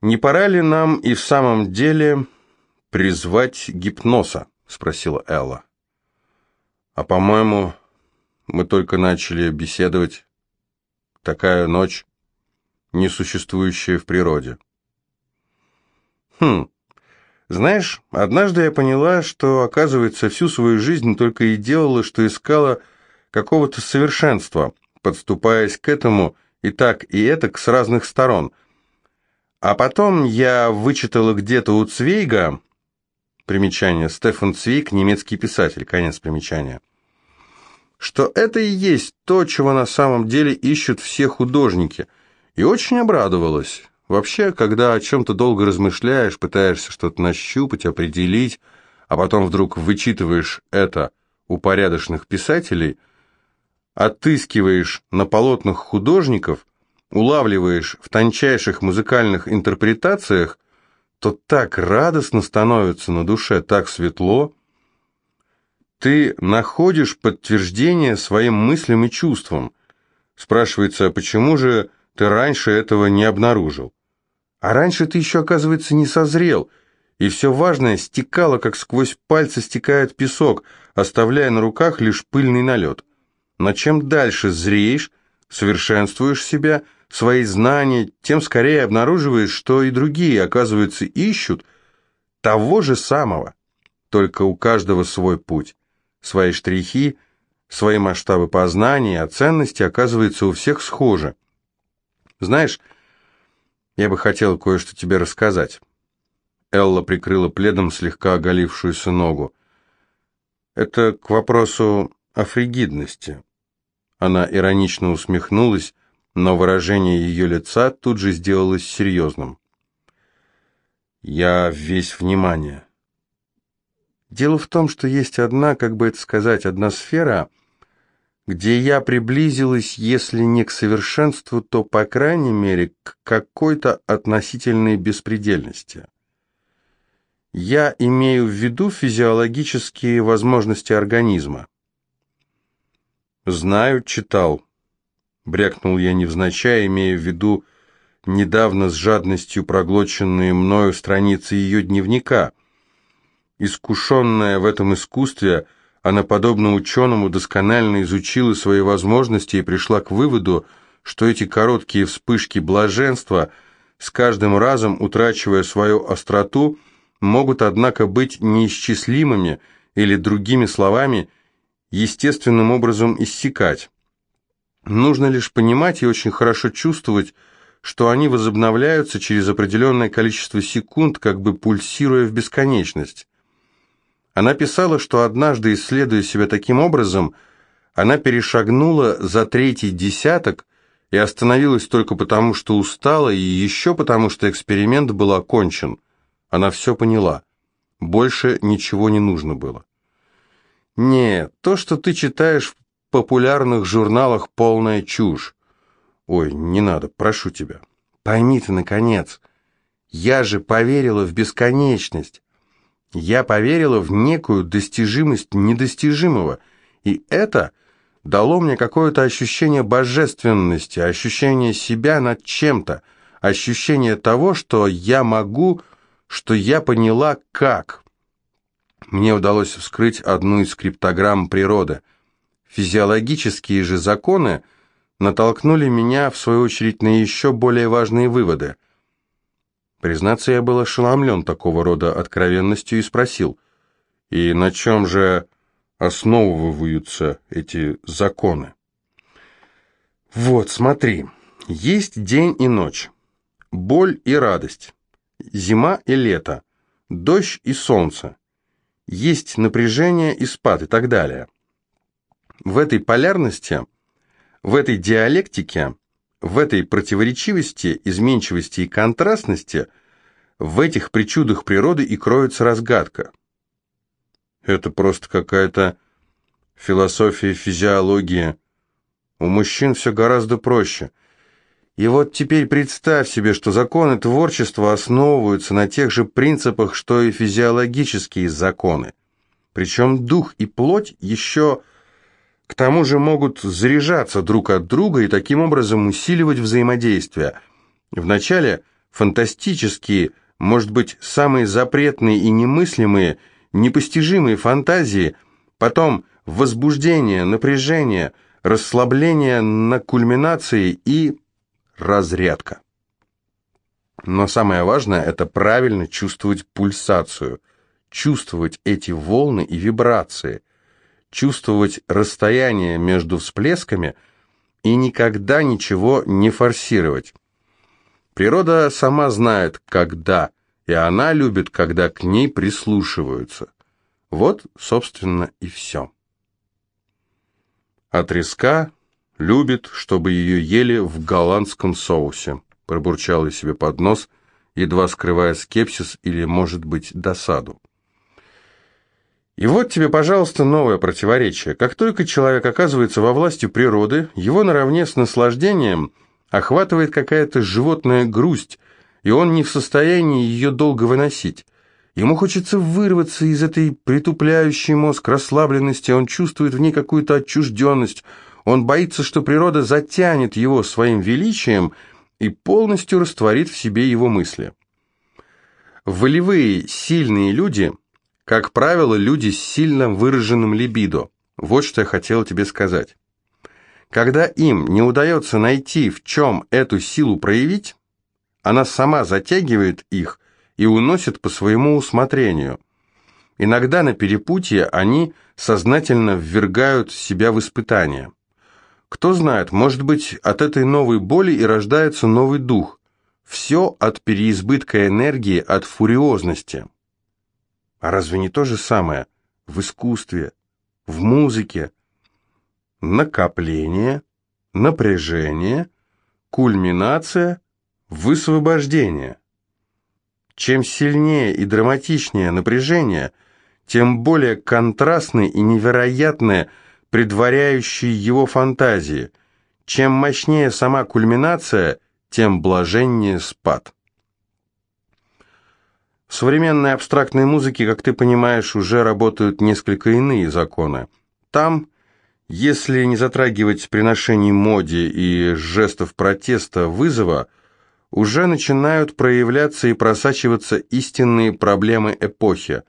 «Не пора ли нам и в самом деле призвать гипноза?» — спросила Элла. «А, по-моему, мы только начали беседовать. Такая ночь, несуществующая в природе». «Хм, знаешь, однажды я поняла, что, оказывается, всю свою жизнь только и делала, что искала какого-то совершенства, подступаясь к этому и так, и этак с разных сторон — а потом я вычитала где-то у Цвейга, примечание, Стефан Цвейг, немецкий писатель, конец примечания, что это и есть то, чего на самом деле ищут все художники, и очень обрадовалась. Вообще, когда о чем-то долго размышляешь, пытаешься что-то нащупать, определить, а потом вдруг вычитываешь это у порядочных писателей, отыскиваешь на полотнах художников, улавливаешь в тончайших музыкальных интерпретациях, то так радостно становится на душе, так светло. Ты находишь подтверждение своим мыслям и чувствам. Спрашивается, почему же ты раньше этого не обнаружил? А раньше ты еще, оказывается, не созрел, и все важное стекало, как сквозь пальцы стекает песок, оставляя на руках лишь пыльный налет. Но чем дальше зреешь, совершенствуешь себя – свои знания, тем скорее обнаруживаешь, что и другие, оказывается, ищут того же самого. Только у каждого свой путь, свои штрихи, свои масштабы познания, а ценности, оказывается, у всех схожи. Знаешь, я бы хотел кое-что тебе рассказать. Элла прикрыла пледом слегка оголившуюся ногу. Это к вопросу о фригидности. Она иронично усмехнулась, но выражение ее лица тут же сделалось серьезным. «Я весь внимание». Дело в том, что есть одна, как бы это сказать, одна сфера, где я приблизилась, если не к совершенству, то, по крайней мере, к какой-то относительной беспредельности. Я имею в виду физиологические возможности организма. Знаю, читал. Брякнул я невзначай, имея в виду недавно с жадностью проглоченные мною страницы ее дневника. Искушенная в этом искусстве, она, подобно ученому, досконально изучила свои возможности и пришла к выводу, что эти короткие вспышки блаженства, с каждым разом утрачивая свою остроту, могут, однако, быть неисчислимыми или, другими словами, естественным образом иссякать. Нужно лишь понимать и очень хорошо чувствовать, что они возобновляются через определенное количество секунд, как бы пульсируя в бесконечность. Она писала, что однажды, исследуя себя таким образом, она перешагнула за третий десяток и остановилась только потому, что устала, и еще потому, что эксперимент был окончен. Она все поняла. Больше ничего не нужно было. Нет, то, что ты читаешь популярных журналах полная чушь. Ой, не надо, прошу тебя. Пойми ты, наконец, я же поверила в бесконечность. Я поверила в некую достижимость недостижимого, и это дало мне какое-то ощущение божественности, ощущение себя над чем-то, ощущение того, что я могу, что я поняла как. Мне удалось вскрыть одну из криптограмм природы – Физиологические же законы натолкнули меня, в свою очередь, на еще более важные выводы. Признаться, я был ошеломлен такого рода откровенностью и спросил, и на чем же основываются эти законы? Вот, смотри, есть день и ночь, боль и радость, зима и лето, дождь и солнце, есть напряжение и спад и так далее. В этой полярности, в этой диалектике, в этой противоречивости, изменчивости и контрастности, в этих причудах природы и кроется разгадка. Это просто какая-то философия физиологии. У мужчин все гораздо проще. И вот теперь представь себе, что законы творчества основываются на тех же принципах, что и физиологические законы. Причем дух и плоть еще к тому же могут заряжаться друг от друга и таким образом усиливать взаимодействие. Вначале фантастические, может быть, самые запретные и немыслимые, непостижимые фантазии, потом возбуждение, напряжение, расслабление на кульминации и разрядка. Но самое важное – это правильно чувствовать пульсацию, чувствовать эти волны и вибрации, чувствовать расстояние между всплесками и никогда ничего не форсировать. Природа сама знает, когда, и она любит, когда к ней прислушиваются. Вот, собственно, и все. А треска любит, чтобы ее ели в голландском соусе пробурчал я себе под нос, едва скрывая скепсис или, может быть, досаду. И вот тебе, пожалуйста, новое противоречие. Как только человек оказывается во власти природы, его наравне с наслаждением охватывает какая-то животная грусть, и он не в состоянии ее долго выносить. Ему хочется вырваться из этой притупляющей мозг расслабленности, он чувствует в ней какую-то отчужденность, он боится, что природа затянет его своим величием – и полностью растворит в себе его мысли. Волевые, сильные люди, как правило, люди с сильно выраженным либидо. Вот что я хотел тебе сказать. Когда им не удается найти, в чем эту силу проявить, она сама затягивает их и уносит по своему усмотрению. Иногда на перепутье они сознательно ввергают себя в испытания. Кто знает, может быть, от этой новой боли и рождается новый дух. Все от переизбытка энергии, от фуриозности. А разве не то же самое в искусстве, в музыке? Накопление, напряжение, кульминация, высвобождение. Чем сильнее и драматичнее напряжение, тем более контрастны и невероятное – предваряющие его фантазии. Чем мощнее сама кульминация, тем блаженнее спад. В современной абстрактной музыке, как ты понимаешь, уже работают несколько иные законы. Там, если не затрагивать приношений моде и жестов протеста, вызова, уже начинают проявляться и просачиваться истинные проблемы эпохи.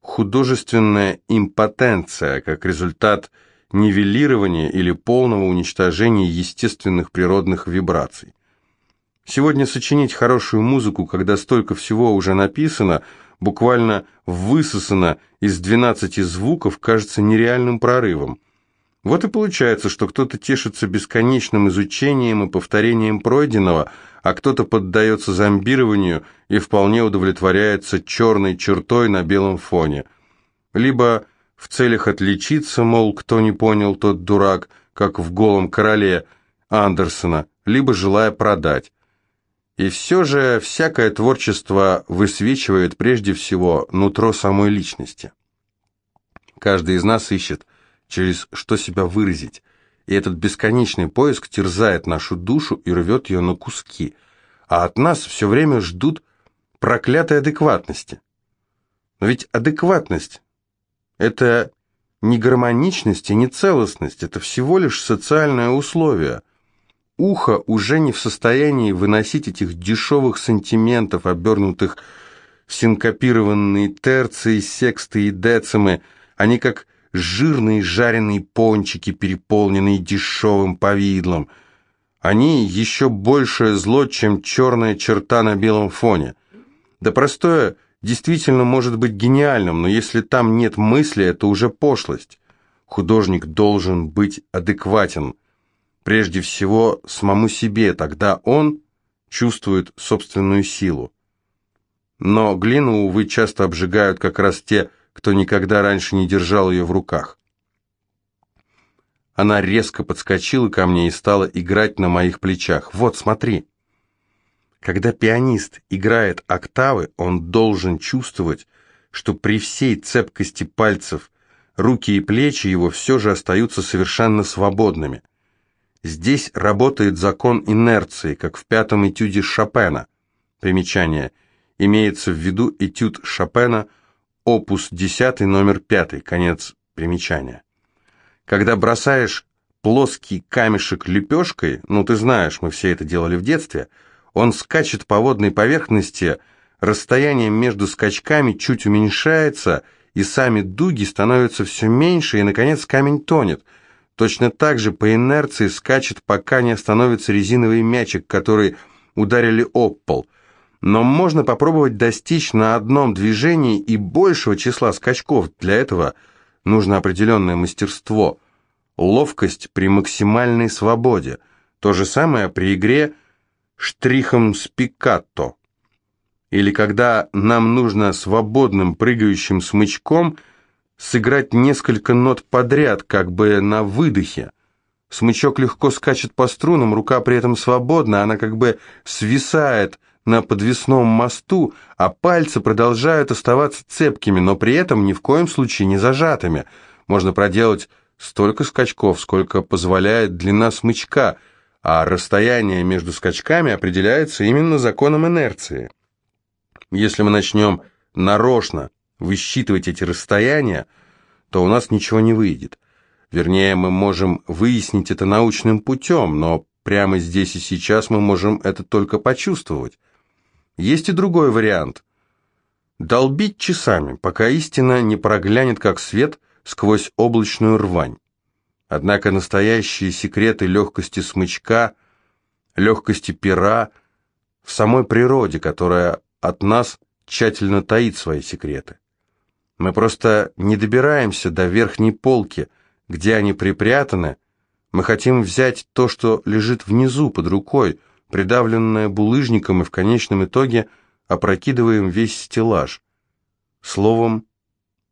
Художественная импотенция, как результат – нивелирования или полного уничтожения естественных природных вибраций. Сегодня сочинить хорошую музыку, когда столько всего уже написано, буквально высосано из 12 звуков, кажется нереальным прорывом. Вот и получается, что кто-то тешится бесконечным изучением и повторением пройденного, а кто-то поддается зомбированию и вполне удовлетворяется черной чертой на белом фоне. Либо в целях отличиться, мол, кто не понял, тот дурак, как в «Голом короле» Андерсона, либо желая продать. И все же всякое творчество высвечивает прежде всего нутро самой личности. Каждый из нас ищет, через что себя выразить, и этот бесконечный поиск терзает нашу душу и рвет ее на куски, а от нас все время ждут проклятой адекватности. Но ведь адекватность это не гармоничность и не целостность, это всего лишь социальное условие. Ухо уже не в состоянии выносить этих дешевых сантиментов, обернутых в синкопированные терции, сексты и децимы. Они как жирные жареные пончики, переполненные дешевым повидлом. Они еще большее зло, чем черная черта на белом фоне. Да простое действительно может быть гениальным, но если там нет мысли, это уже пошлость. Художник должен быть адекватен. Прежде всего, самому себе, тогда он чувствует собственную силу. Но глину, увы, часто обжигают как раз те, кто никогда раньше не держал ее в руках. Она резко подскочила ко мне и стала играть на моих плечах. «Вот, смотри!» Когда пианист играет октавы, он должен чувствовать, что при всей цепкости пальцев руки и плечи его все же остаются совершенно свободными. Здесь работает закон инерции, как в пятом этюде Шопена. Примечание. Имеется в виду этюд Шопена, опус 10, номер 5, конец примечания. Когда бросаешь плоский камешек лепешкой, ну ты знаешь, мы все это делали в детстве – Он скачет по водной поверхности, расстояние между скачками чуть уменьшается, и сами дуги становятся все меньше, и, наконец, камень тонет. Точно так же по инерции скачет, пока не остановится резиновый мячик, который ударили об пол. Но можно попробовать достичь на одном движении и большего числа скачков. Для этого нужно определенное мастерство, ловкость при максимальной свободе. То же самое при игре штрихом с пикатто. Или когда нам нужно свободным прыгающим смычком сыграть несколько нот подряд, как бы на выдохе. Смычок легко скачет по струнам, рука при этом свободна, она как бы свисает на подвесном мосту, а пальцы продолжают оставаться цепкими, но при этом ни в коем случае не зажатыми. Можно проделать столько скачков, сколько позволяет длина смычка, а расстояние между скачками определяется именно законом инерции. Если мы начнем нарочно высчитывать эти расстояния, то у нас ничего не выйдет. Вернее, мы можем выяснить это научным путем, но прямо здесь и сейчас мы можем это только почувствовать. Есть и другой вариант. Долбить часами, пока истина не проглянет как свет сквозь облачную рвань. Однако настоящие секреты легкости смычка, легкости пера в самой природе, которая от нас тщательно таит свои секреты. Мы просто не добираемся до верхней полки, где они припрятаны. Мы хотим взять то, что лежит внизу, под рукой, придавленное булыжником, и в конечном итоге опрокидываем весь стеллаж. Словом,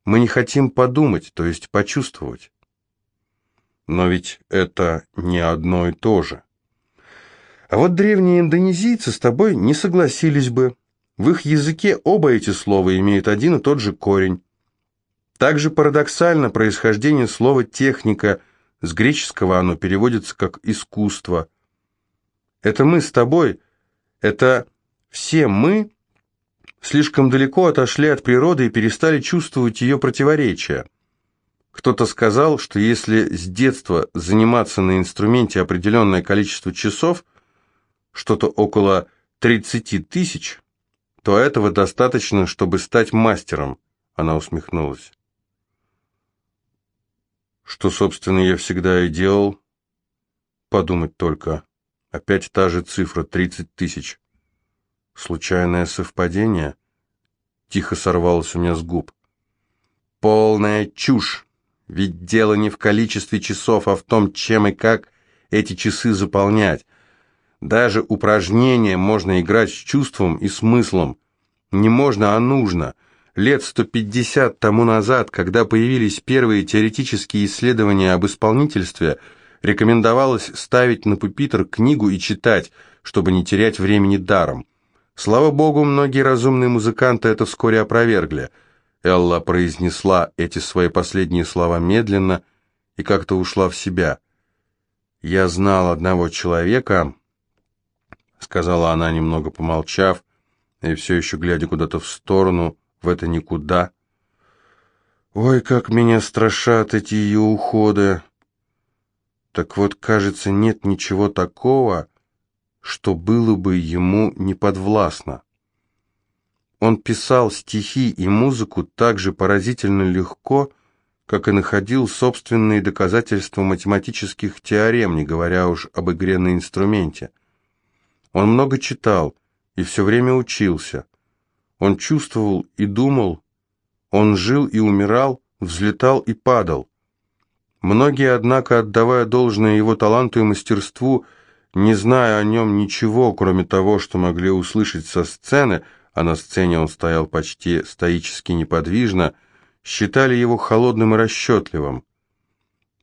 мы не хотим подумать, то есть почувствовать. Но ведь это не одно и то же. А вот древние индонезийцы с тобой не согласились бы. В их языке оба эти слова имеют один и тот же корень. Также парадоксально происхождение слова «техника», с греческого оно переводится как «искусство». Это мы с тобой, это все мы слишком далеко отошли от природы и перестали чувствовать ее противоречия. Кто-то сказал, что если с детства заниматься на инструменте определенное количество часов, что-то около 30 тысяч, то этого достаточно, чтобы стать мастером, она усмехнулась. Что, собственно, я всегда и делал. Подумать только. Опять та же цифра, 30 тысяч. Случайное совпадение? Тихо сорвалось у меня с губ. Полная чушь. Ведь дело не в количестве часов, а в том, чем и как эти часы заполнять. Даже упражнения можно играть с чувством и смыслом. Не можно, а нужно – Лет 150 тому назад, когда появились первые теоретические исследования об исполнительстве, рекомендовалось ставить на пупитр книгу и читать, чтобы не терять времени даром. Слава богу, многие разумные музыканты это вскоре опровергли. Элла произнесла эти свои последние слова медленно и как-то ушла в себя. «Я знал одного человека», — сказала она, немного помолчав, и все еще глядя куда-то в сторону, — в это никуда. Ой, как меня страшат эти ее уходы. Так вот, кажется, нет ничего такого, что было бы ему неподвластно. Он писал стихи и музыку так же поразительно легко, как и находил собственные доказательства математических теорем, не говоря уж об игре на инструменте. Он много читал и все время учился. Он чувствовал и думал, он жил и умирал, взлетал и падал. Многие, однако, отдавая должное его таланту и мастерству, не зная о нем ничего, кроме того, что могли услышать со сцены, а на сцене он стоял почти стоически неподвижно, считали его холодным и расчетливым.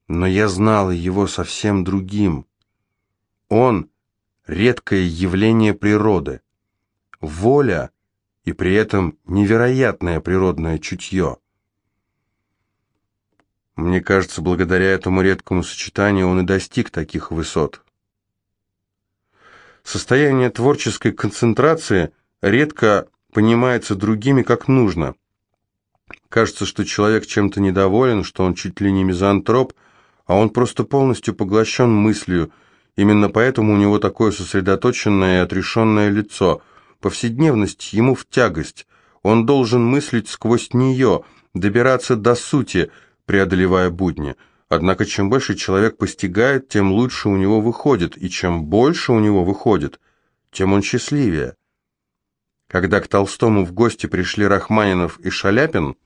Но я знал его совсем другим. Он — редкое явление природы. Воля — и при этом невероятное природное чутье. Мне кажется, благодаря этому редкому сочетанию он и достиг таких высот. Состояние творческой концентрации редко понимается другими как нужно. Кажется, что человек чем-то недоволен, что он чуть ли не мизантроп, а он просто полностью поглощен мыслью, Именно поэтому у него такое сосредоточенное и отрешенное лицо. Повседневность ему в тягость. Он должен мыслить сквозь нее, добираться до сути, преодолевая будни. Однако чем больше человек постигает, тем лучше у него выходит, и чем больше у него выходит, тем он счастливее. Когда к Толстому в гости пришли Рахманинов и Шаляпин,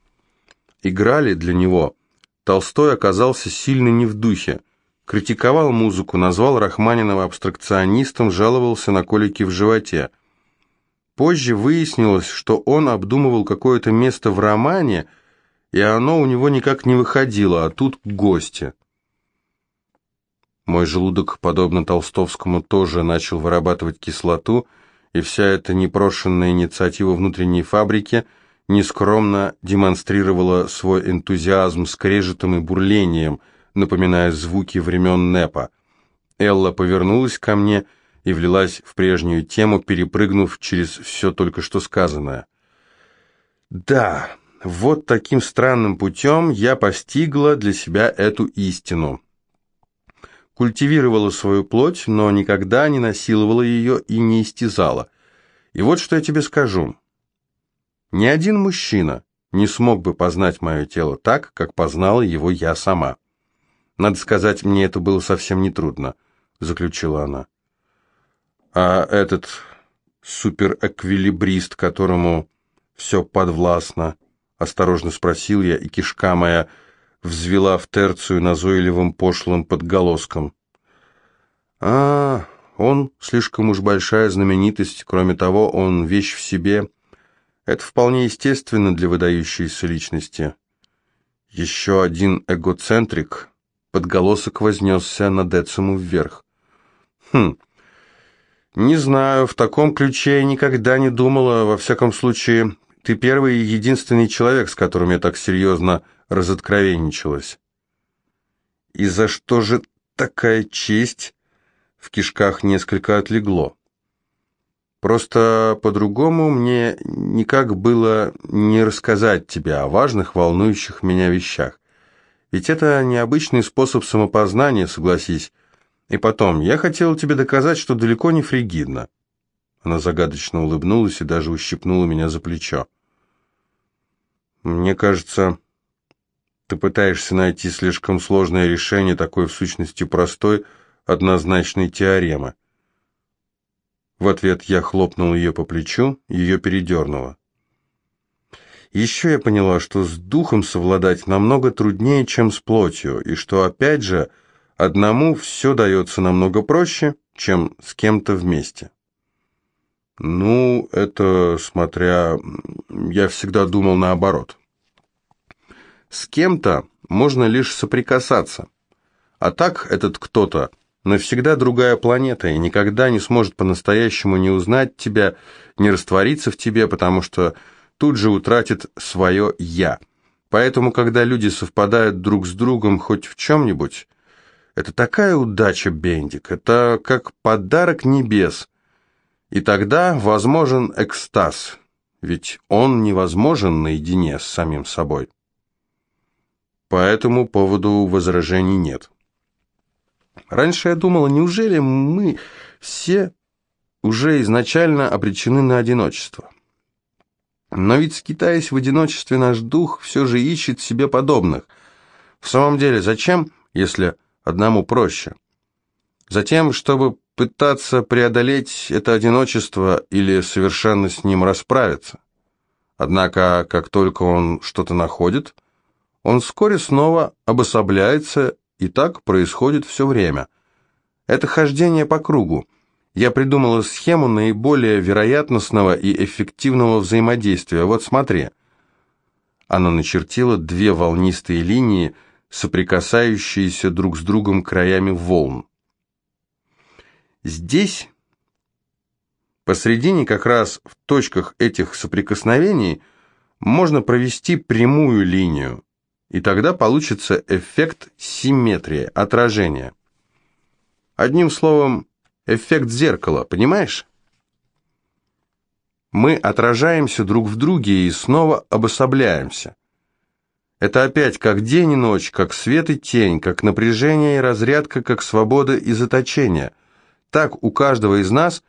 играли для него, Толстой оказался сильно не в духе. Критиковал музыку, назвал Рахманинова абстракционистом, жаловался на колики в животе. Позже выяснилось, что он обдумывал какое-то место в романе, и оно у него никак не выходило, а тут гости. Мой желудок, подобно Толстовскому, тоже начал вырабатывать кислоту, и вся эта непрошенная инициатива внутренней фабрики нескромно демонстрировала свой энтузиазм скрежетом и бурлением, напоминая звуки времен НЭПа. Элла повернулась ко мне и влилась в прежнюю тему, перепрыгнув через все только что сказанное. «Да, вот таким странным путем я постигла для себя эту истину» культивировала свою плоть, но никогда не насиловала ее и не истязала. И вот что я тебе скажу. Ни один мужчина не смог бы познать мое тело так, как познала его я сама. Надо сказать, мне это было совсем нетрудно, заключила она. А этот суперэквилибрист, которому все подвластно, осторожно спросил я, и кишка моя взвела в терцию назойливым пошлым подголоском. «А, он слишком уж большая знаменитость, кроме того, он вещь в себе. Это вполне естественно для выдающейся личности. Еще один эгоцентрик». Подголосок вознесся над Эцему вверх. «Хм, не знаю, в таком ключе я никогда не думала, во всяком случае, ты первый и единственный человек, с которым я так серьезно разоткровенничалась. И за что же такая честь? В кишках несколько отлегло. Просто по-другому мне никак было не рассказать тебе о важных, волнующих меня вещах. Ведь это необычный способ самопознания, согласись. И потом, я хотел тебе доказать, что далеко не фригидно. Она загадочно улыбнулась и даже ущипнула меня за плечо. Мне кажется, ты пытаешься найти слишком сложное решение такой в сущности простой, однозначной теоремы. В ответ я хлопнул ее по плечу, ее передернуло. Еще я поняла, что с духом совладать намного труднее, чем с плотью, и что, опять же, одному все дается намного проще, чем с кем-то вместе. Ну, это смотря... Я всегда думал наоборот. С кем-то можно лишь соприкасаться. А так этот кто-то навсегда другая планета и никогда не сможет по-настоящему не узнать тебя, не раствориться в тебе, потому что тут же утратит свое «я». Поэтому, когда люди совпадают друг с другом хоть в чем-нибудь, это такая удача, Бендик, это как подарок небес. И тогда возможен экстаз, ведь он невозможен наедине с самим собой. По этому поводу возражений нет. Раньше я думала, неужели мы все уже изначально обречены на одиночество? Но ведь, скитаясь в одиночестве, наш дух все же ищет себе подобных. В самом деле, зачем, если одному проще? Затем, чтобы пытаться преодолеть это одиночество или совершенно с ним расправиться. Однако, как только он что-то находит – он вскоре снова обособляется, и так происходит все время. Это хождение по кругу. Я придумала схему наиболее вероятностного и эффективного взаимодействия. Вот смотри. Она начертила две волнистые линии, соприкасающиеся друг с другом краями волн. Здесь, посредине как раз в точках этих соприкосновений, можно провести прямую линию, и тогда получится эффект симметрии, отражения. Одним словом, эффект зеркала, понимаешь? Мы отражаемся друг в друге и снова обособляемся. Это опять как день и ночь, как свет и тень, как напряжение и разрядка, как свобода и заточение. Так у каждого из нас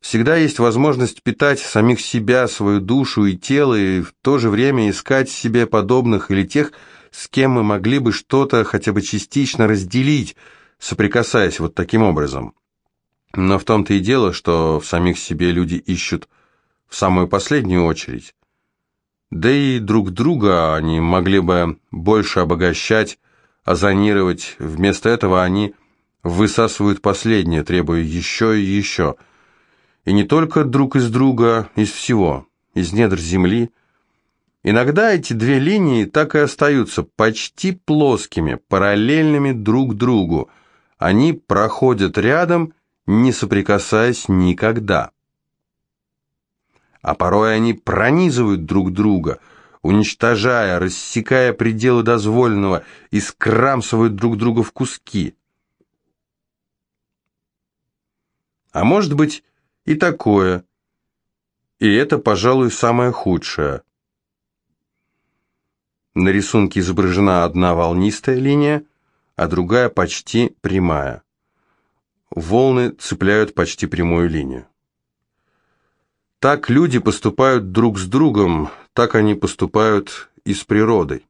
всегда есть возможность питать самих себя, свою душу и тело, и в то же время искать себе подобных или тех, с кем мы могли бы что-то хотя бы частично разделить, соприкасаясь вот таким образом. Но в том-то и дело, что в самих себе люди ищут в самую последнюю очередь. Да и друг друга они могли бы больше обогащать, озонировать. Вместо этого они высасывают последнее, требуя еще и еще. И не только друг из друга, из всего, из недр земли. Иногда эти две линии так и остаются почти плоскими, параллельными друг другу. Они проходят рядом, не соприкасаясь никогда а порой они пронизывают друг друга, уничтожая, рассекая пределы дозволенного и скрамсывают друг друга в куски. А может быть и такое, и это, пожалуй, самое худшее. На рисунке изображена одна волнистая линия, а другая почти прямая. Волны цепляют почти прямую линию. Так люди поступают друг с другом, так они поступают и с природой.